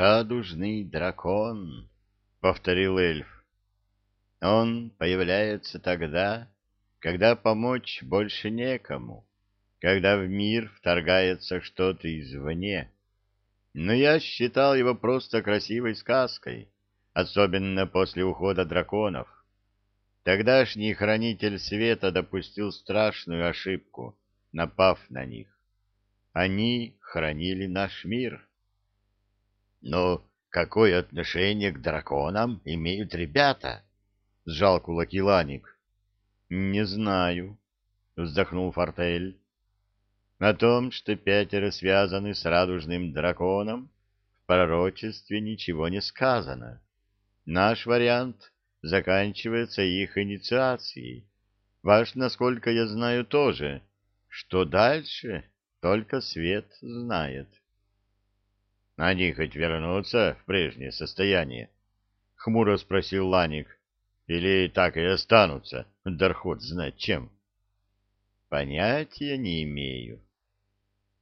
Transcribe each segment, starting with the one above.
«Радужный дракон», — повторил эльф. «Он появляется тогда, когда помочь больше некому, когда в мир вторгается что-то извне. Но я считал его просто красивой сказкой, особенно после ухода драконов. Тогдашний хранитель света допустил страшную ошибку, напав на них. Они хранили наш мир. Но какое отношение к драконам имеют ребята? — сжал кулаки Ланик. — Не знаю, — вздохнул Фортель. О том, что пятеро связаны с радужным драконом, в пророчестве ничего не сказано. Наш вариант заканчивается их инициацией. Ваш, насколько я знаю, тоже. Что дальше, только свет знает. Они хоть вернутся в прежнее состояние? Хмуро спросил Ланик. Или так и останутся, Дархот знать чем? Понятия не имею.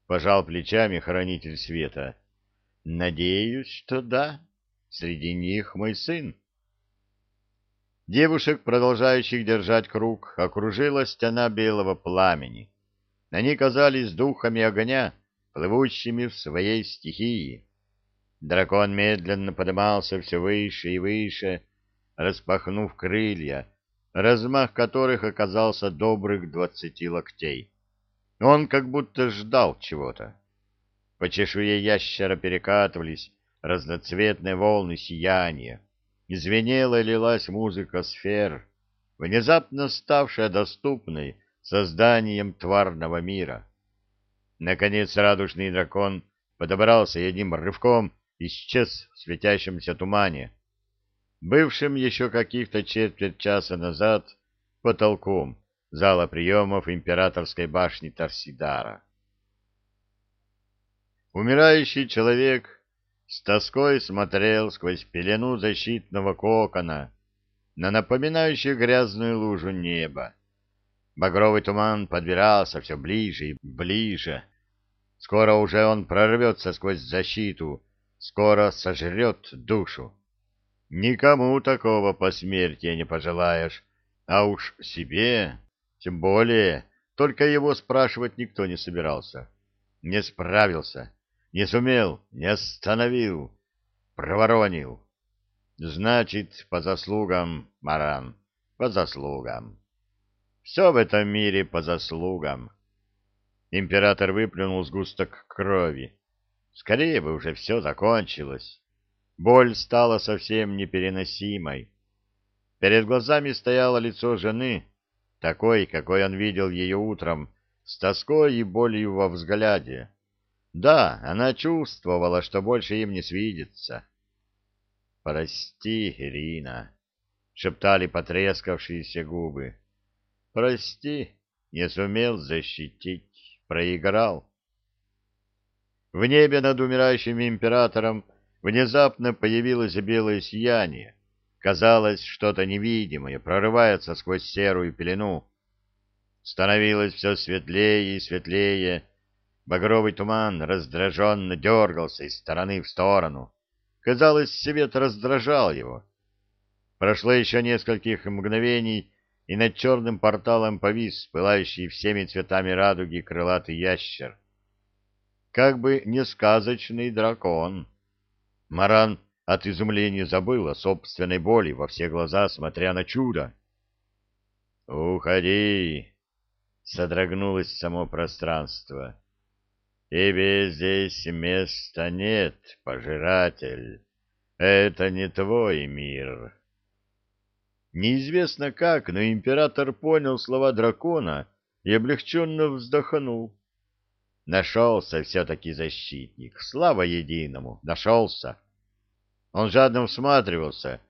Пожал плечами хранитель света. Надеюсь, что да. Среди них мой сын. Девушек, продолжающих держать круг, окружила стена белого пламени. Они казались духами огня, плывущими в своей стихии. Дракон медленно поднимался все выше и выше, распахнув крылья, размах которых оказался добрых двадцати локтей. Он как будто ждал чего-то. По чешуе ящера перекатывались разноцветные волны сияния. Звенела и лилась музыка сфер, внезапно ставшая доступной созданием тварного мира. Наконец радужный дракон подобрался и одним рывком исчез в светящемся тумане, бывшим еще каких-то четверть часа назад потолком зала приемов императорской башни Тарсидара. Умирающий человек с тоской смотрел сквозь пелену защитного кокона на напоминающее грязную лужу неба. Багровый туман подбирался все ближе и ближе. Скоро уже он прорвется сквозь защиту, скоро сожрет душу. Никому такого посмертия не пожелаешь, а уж себе, тем более, только его спрашивать никто не собирался. Не справился, не сумел, не остановил, проворонил. Значит, по заслугам, Маран, по заслугам. Все в этом мире по заслугам. Император выплюнул сгусток крови. Скорее бы уже все закончилось. Боль стала совсем непереносимой. Перед глазами стояло лицо жены, такой, какой он видел ее утром, с тоской и болью во взгляде. Да, она чувствовала, что больше им не свидится. «Прости, Ирина», — шептали потрескавшиеся губы. «Прости, не сумел защитить, проиграл». В небе над умирающим императором внезапно появилось белое сияние. Казалось, что-то невидимое прорывается сквозь серую пелену. Становилось все светлее и светлее. Багровый туман раздраженно дергался из стороны в сторону. Казалось, свет раздражал его. Прошло еще нескольких мгновений, и над черным порталом повис пылающий всеми цветами радуги крылатый ящер. Как бы не сказочный дракон. Маран от изумления забыл о собственной боли во все глаза, смотря на чудо. «Уходи!» — содрогнулось само пространство. «Тебе здесь места нет, пожиратель. Это не твой мир». Неизвестно как, но император понял слова дракона и облегченно вздохнул. Нашелся все-таки защитник. Слава единому, нашелся. Он жадно всматривался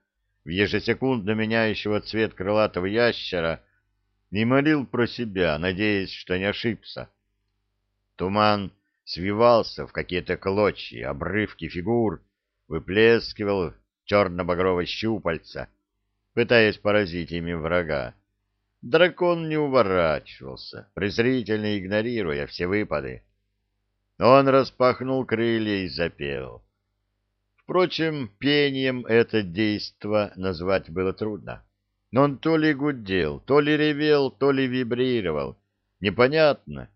в ежесекундно меняющего цвет крылатого ящера и молил про себя, надеясь, что не ошибся. Туман свивался в какие-то клочья, обрывки фигур, выплескивал черно-багровые щупальца, пытаясь поразить ими врага. Дракон не уворачивался, презрительно игнорируя все выпады. Он распахнул крылья и запел Впрочем, пением это действо назвать было трудно. Но он то ли гудел, то ли ревел, то ли вибрировал. Непонятно.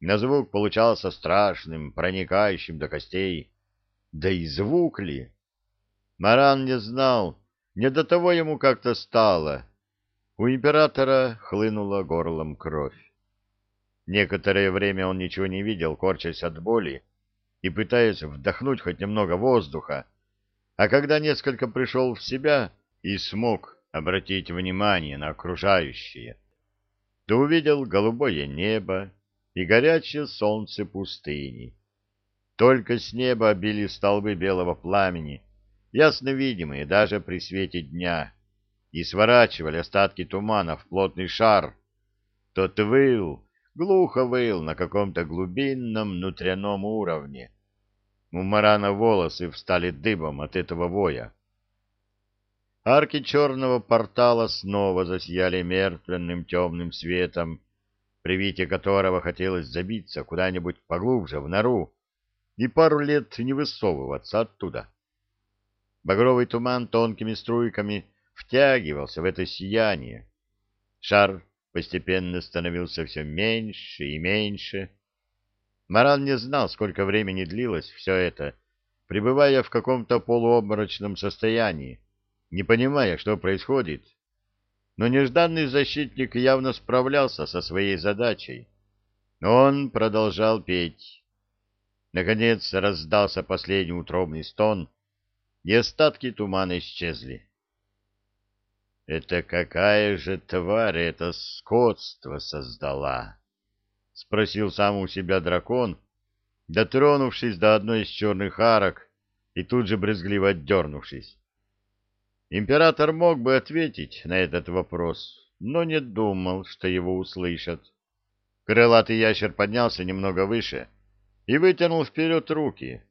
На звук получался страшным, проникающим до костей. Да и звук ли? Маран не знал, не до того ему как-то стало. У императора хлынула горлом кровь. Некоторое время он ничего не видел, корчась от боли и пытаясь вдохнуть хоть немного воздуха, а когда несколько пришел в себя и смог обратить внимание на окружающее, то увидел голубое небо и горячее солнце пустыни. Только с неба били столбы белого пламени, ясно видимые даже при свете дня, и сворачивали остатки тумана в плотный шар. Тот выл, глухо выл на каком-то глубинном внутреннем уровне. У Марана волосы встали дыбом от этого воя. Арки черного портала снова засияли мертвенным темным светом, при виде которого хотелось забиться куда-нибудь поглубже в нору и пару лет не высовываться оттуда. Багровый туман тонкими струйками втягивался в это сияние. Шар постепенно становился все меньше и меньше. Маран не знал, сколько времени длилось все это, пребывая в каком-то полуобморочном состоянии, не понимая, что происходит. Но нежданный защитник явно справлялся со своей задачей. Он продолжал петь. Наконец раздался последний утробный стон, и остатки тумана исчезли. Это какая же тварь это скотство создала? — спросил сам у себя дракон, дотронувшись до одной из черных арок и тут же брезгливо отдернувшись. Император мог бы ответить на этот вопрос, но не думал, что его услышат. Крылатый ящер поднялся немного выше и вытянул вперед руки.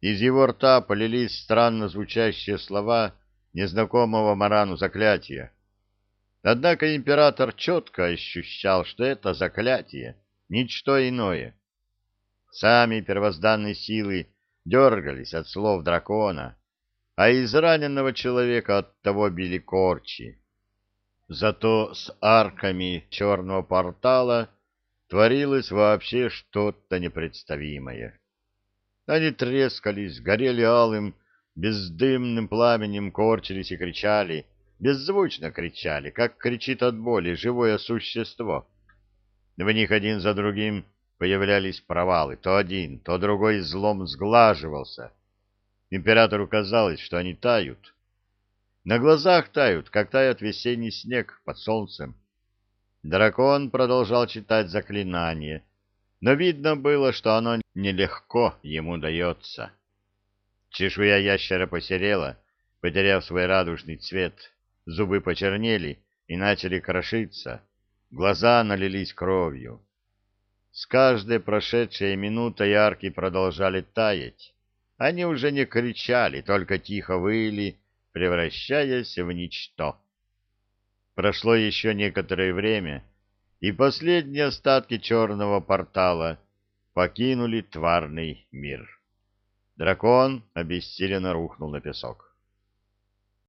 Из его рта полились странно звучащие слова — незнакомого Марану заклятия. Однако император четко ощущал, что это заклятие — ничто иное. Сами первозданные силы дергались от слов дракона, а из раненого человека от того били корчи. Зато с арками черного портала творилось вообще что-то непредставимое. Они трескались, горели алым, бездымным пламенем корчились и кричали, беззвучно кричали, как кричит от боли живое существо. В них один за другим появлялись провалы, то один, то другой злом сглаживался. Императору казалось, что они тают. На глазах тают, как тает весенний снег под солнцем. Дракон продолжал читать заклинание, но видно было, что оно нелегко ему дается. Чешуя ящера посерела, потеряв свой радужный цвет, зубы почернели и начали крошиться, глаза налились кровью. С каждой прошедшей минутой арки продолжали таять. Они уже не кричали, только тихо выли, превращаясь в ничто. Прошло еще некоторое время, и последние остатки черного портала покинули тварный мир. Дракон обессиленно рухнул на песок.